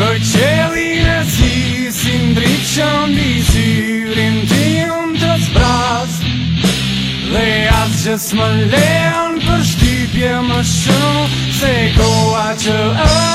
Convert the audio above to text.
Këtë qëllin e si, si ndriqën, i si rinë ti unë të sbrasë, dhe asë që s'më leën për shqipje më shumë, se koha që është.